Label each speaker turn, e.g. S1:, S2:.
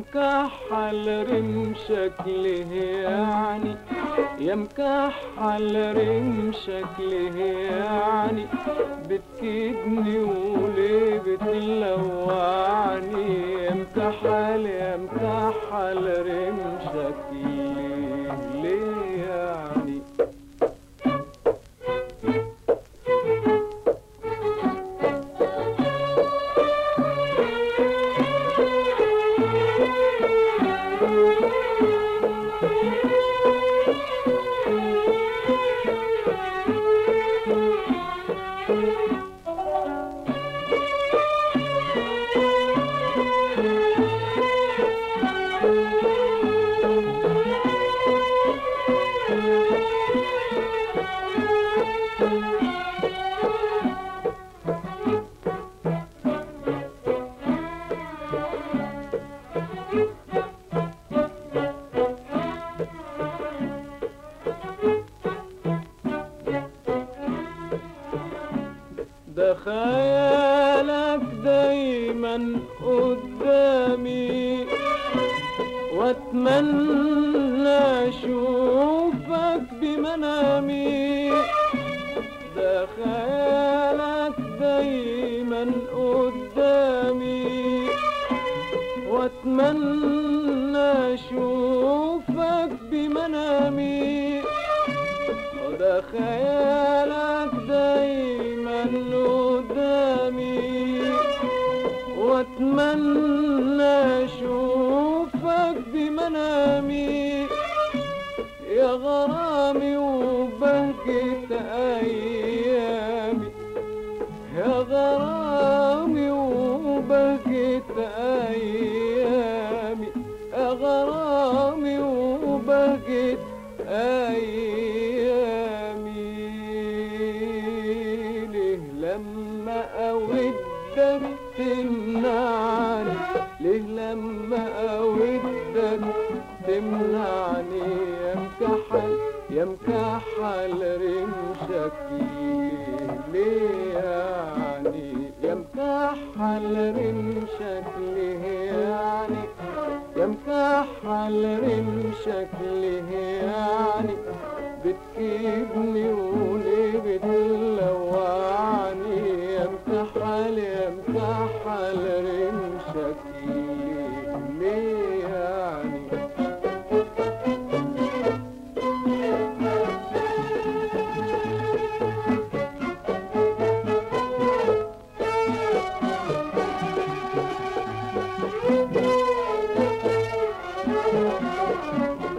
S1: مكحل رم شكله يعني يا مكحل رم شكله يعني. بتكدني وليه بتلوعني؟ يا مكحل يا مكحل رم شكله ده خيالك دايما قدامي. وأتمنى أشوفك بمنامي. ده خيالك دايما قدامي. وأتمنى أشوفك وأتمنى أشوفك بمنامي. يا غرامي وبهجة أيامي. يا غرامي وبهجة أيامي. يا غرامي وبهجة أيامي. اودك تمنعني يا مكحل يا مكحل رمشك ليه يعني يا مكحل رمشك ليه يعني يا مكحل رمشك ليه يعني بتكيدني وليه بتلوعني يا مكحل يا مكحل رمشك ليه
S2: Música